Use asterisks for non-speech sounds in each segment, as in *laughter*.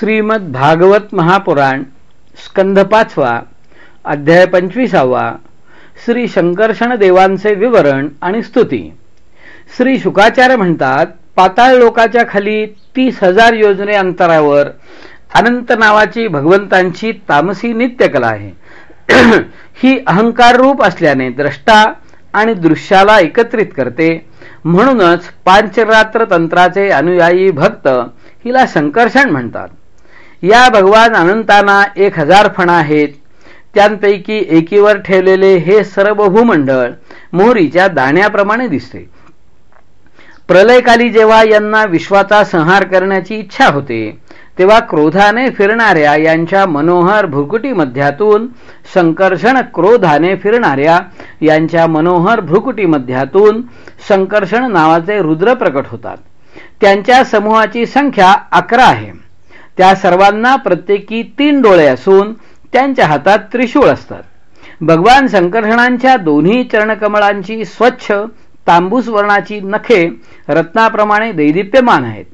श्रीमद भागवत महापुराण स्कंध पाचवा अध्याय पंचवीसावा श्री शंकर्षण देवांचे विवरण आणि स्तुती. श्री शुकाचार्य म्हणतात पाताळ लोकाच्या खाली तीस हजार योजने अंतरावर अनंत नावाची भगवंतांची तामसी नित्यकला आहे. *clears throat* ही अहंकार रूप असल्याने द्रष्टा आणि दृश्याला एकत्रित करते. म्हणूनच पांचरात्र तंत्राचे अनुयायी भक्त हिला संकर्षण म्हणतात. या भगवान अनंतांना एक हजार फणा आहेत. त्यांपैकी एकीवर ठेवलेले हे सर्व भूमंडळ मोहरीच्या दाण्याप्रमाणे दिसते. प्रलयकाली जेव्हा यांना विश्वाचा संहार करण्याची इच्छा होते तेव्हा क्रोधाने फिरणाऱ्या यांच्या मनोहर भ्रुकुटी मध्यातून संकर्षण क्रोधाने फिरणाऱ्या यांच्या मनोहर भ्रुकुटी मध्यातून संकर्षण नावाचे रुद्र प्रकट होतात. त्यांच्या समूहाची संख्या अकरा आहे. त्या सर्वांना प्रत्येकी तीन डोळे असून त्यांच्या हातात त्रिशूळ असतात. भगवान संकर्षणांच्या दोन्ही चरणकमळांची स्वच्छ तांबूस वर्णाची नखे रत्नाप्रमाणे दैदिप्यमान आहेत.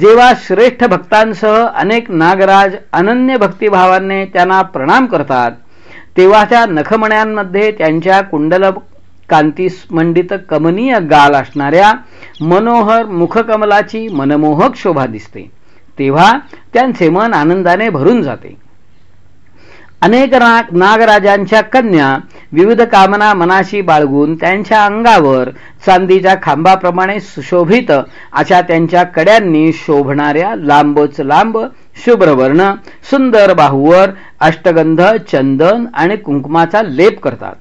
जेव्हा श्रेष्ठ भक्तांसह अनेक नागराज अनन्य भक्तिभावाने त्यांना प्रणाम करतात तेव्हा त्या नखमण्यांमध्ये त्यांच्या कुंडल कांतीमंडित कमनीय गाल असणाऱ्या मनोहर मुखकमलाची मनमोहक शोभा दिसते. तेव्हा त्यांचे मन आनंदाने भरून जाते. अनेक नागराजांच्या कन्या विविध कामना मनाशी बाळगून त्यांच्या अंगावर चांदीच्या खांबाप्रमाणे सुशोभित अशा त्यांच्या कड्यांनी शोभणाऱ्या लांबच लांब शुभ्रवर्ण सुंदर बाहूवर अष्टगंध चंदन आणि कुंकुमाचा लेप करतात.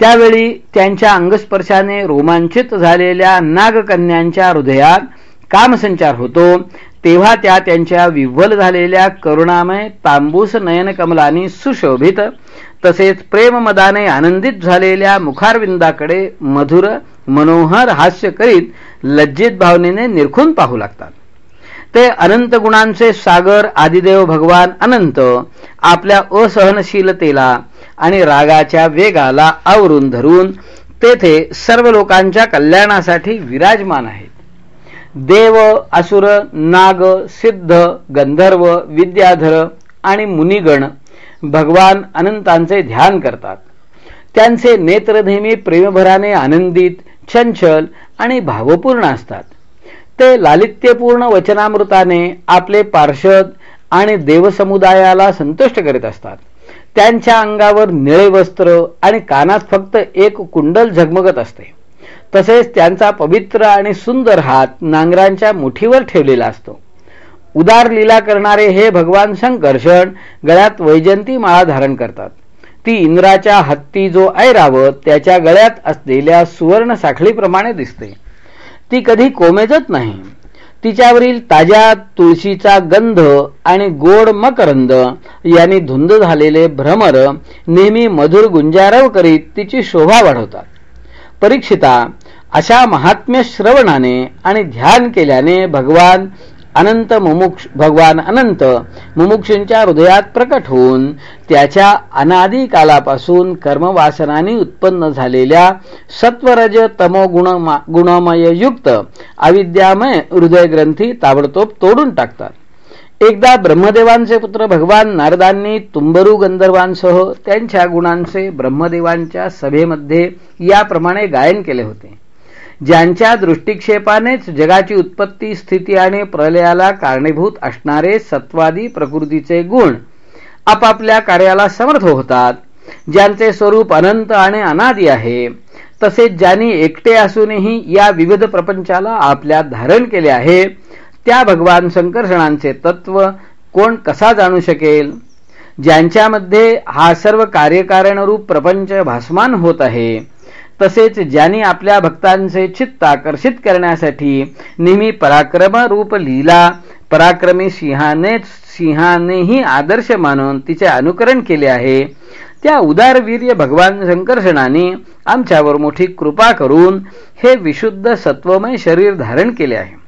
त्यावेळी त्यांच्या अंगस्पर्शाने रोमांचित झालेल्या नागकन्यांच्या हृदयात कामसंचार होतो. तेव्हा त्या त्यांच्या विव्वल झालेल्या करुणामय तांबूस नयनकमलानी सुशोभित तसेच प्रेममदाने आनंदित झालेल्या मुखारविंदाकडे मधुर मनोहर हास्य करीत लज्जित भावनेने निरखून पाहू लागतात. ते अनंत गुणांचे सागर आदिदेव भगवान अनंत आपल्या असहनशीलतेला आणि रागाच्या वेगाला आवरून धरून तेथे सर्व लोकांच्या कल्याणासाठी विराजमान आहेत. देव असुर नाग सिद्ध गंधर्व विद्याधर आणि मुनिगण भगवान अनंतांचे ध्यान करतात. त्यांचे नेत्र नेहमी प्रेमभराने आनंदित चंचल आणि भावपूर्ण असतात. ते लालित्यपूर्ण वचनामृताने आपले पार्षद आणि देवसमुदायाला संतुष्ट करीत असतात. त्यांच्या अंगावर निळे वस्त्र आणि कानात फक्त एक कुंडल झगमगत असते. तसेच त्यांचा पवित्र आणि सुंदर हात नांगरांच्या मुठीवर ठेवलेला असतो. उदार लीला करणारे हे भगवान शंकर्षण गळ्यात वैजंती माळा धारण करतात. ती इंद्राच्या हत्ती जो ऐरावत त्याच्या गळ्यात असलेल्या सुवर्ण साखळीप्रमाणे दिसते. ती कधी कोमेजत नाही. तिच्यावरील ताज्या तुळशीचा गंध आणि गोड मकरंद यांनी धुंद झालेले भ्रमर नेहमी मधुर गुंजारव करीत तिची शोभा वाढवतात. परीक्षिता अशा महात्म्य श्रवणाने आणि ध्यान केल्याने भगवान अनंत मुमुक्ष भगवान अनंत मुमुक्षूंच्या हृदयात प्रकट होऊन त्याच्या अनादी कालापासून कर्मवासनाने उत्पन्न झालेल्या सत्वरज तमो गुणमय युक्त अविद्यामय हृदय ग्रंथी ताबडतोब तोडून टाकतात. एकदा ब्रह्मदेवांचे पुत्र भगवान नारदांनी तुंबरू गंधर्वांसह त्यांच्या गुणांचे ब्रह्मदेवांच्या सभेमध्ये याप्रमाणे गायन केले होते. ज्यांच्या दृष्टिक्षेपानेच जगाची उत्पत्ती स्थिती आणि प्रलयाला कारणीभूत असणारे सत्वादी प्रकृतीचे गुण आपापल्या कार्याला समर्थ होतात. ज्यांचे स्वरूप अनंत आणि अनादी आहे तसेच ज्यांनी एकटे असूनही या विविध प्रपंचाला आपल्यात धारण केले आहे त्या भगवान संकर्षणांचे तत्व कोण कसा जाणू शकेल? ज्यांच्यामध्ये हा सर्व कार्यकारणरूप प्रपंच भासमान होत आहे तसेच ज्यांनी आपल्या भक्तांचे चित्त आकर्षित करण्यासाठी नेहमी पराक्रम रूप लीला पराक्रमी सिंहानेच सिंहानेही आदर्श मानून तिचे अनुकरण केले आहे त्या उदारवीर्य भगवान शंकर्षणाने आमच्यावर मोठी कृपा करून हे विशुद्ध सत्वमय शरीर धारण केले आहे.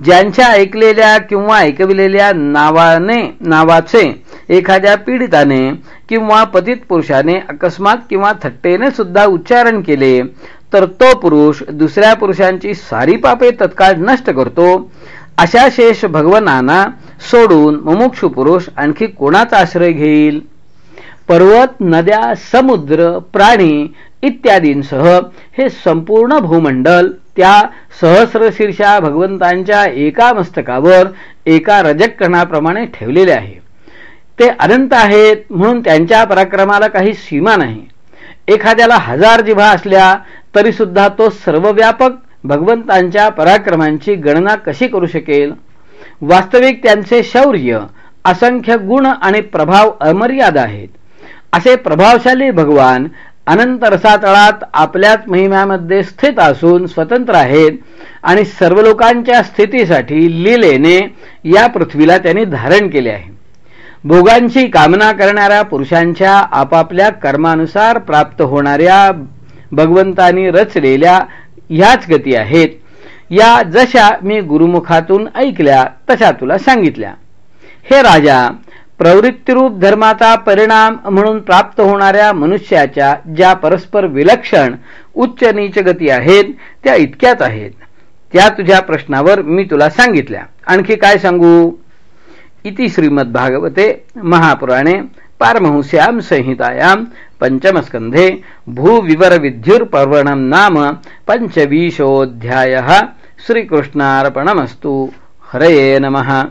ज्यांच्या ऐकलेल्या किंवा ऐकविलेल्या नावाने नावाचे एखाद्या पीडिताने किंवा पतित पुरुषाने अकस्मात किंवा थट्टेने सुद्धा उच्चारण केले तर तो पुरुष दुसऱ्या पुरुषांची सारी पापे तत्काळ नष्ट करतो. अशा शेष भगवनांना सोडून मुमुक्षु पुरुष आणखी कोणाचा आश्रय घेईल? पर्वत नद्या समुद्र प्राणी इत्यादींसह हे संपूर्ण भूमंडल त्या सहस्रशीर्षा भगवंतांच्या एका मस्तकावर एका रजकणाप्रमाणे ठेवलेले आहे. ते अनंत आहेत म्हणून त्यांच्या पराक्रमाला काही सीमा नाही. एखाद्याला हजार जिभा असल्या तरी सुद्धा तो सर्वव्यापक भगवंतांच्या पराक्रमांची गणना कशी करू शकेल? वास्तविक त्यांचे शौर्य असंख्य गुण आणि प्रभाव अमर्याद आहेत. असे प्रभावशाली भगवान अनंत रसातळात आपल्याच महिम्यामध्ये स्थित असून स्वतंत्र आहेत आणि सर्व लोकांच्या स्थितीसाठी लिलेने या पृथ्वीला त्यांनी धारण केले आहे. भोगांची कामना करणाऱ्या पुरुषांच्या आपापल्या कर्मानुसार प्राप्त होणाऱ्या भगवंतानी रचलेल्या ह्याच गती आहेत. या जशा मी गुरुमुखातून ऐकल्या तशा तुला सांगितल्या. हे राजा प्रवृत्तीरूप धर्माचा परिणाम म्हणून प्राप्त होणाऱ्या मनुष्याच्या ज्या परस्पर विलक्षण उच्च नीच गती आहेत त्या इतक्याच आहेत. त्या तुझ्या प्रश्नावर मी तुला सांगितल्या. आणखी काय सांगू? इति श्रीमद्भागवते महापुराणे पारमहंस्यां संहितायां पञ्चमस्कन्धे भूविवरविद्युर्पर्वणं नाम पञ्चविंशोऽध्यायः. श्रीकृष्णार्पणमस्तु. हरये नमः.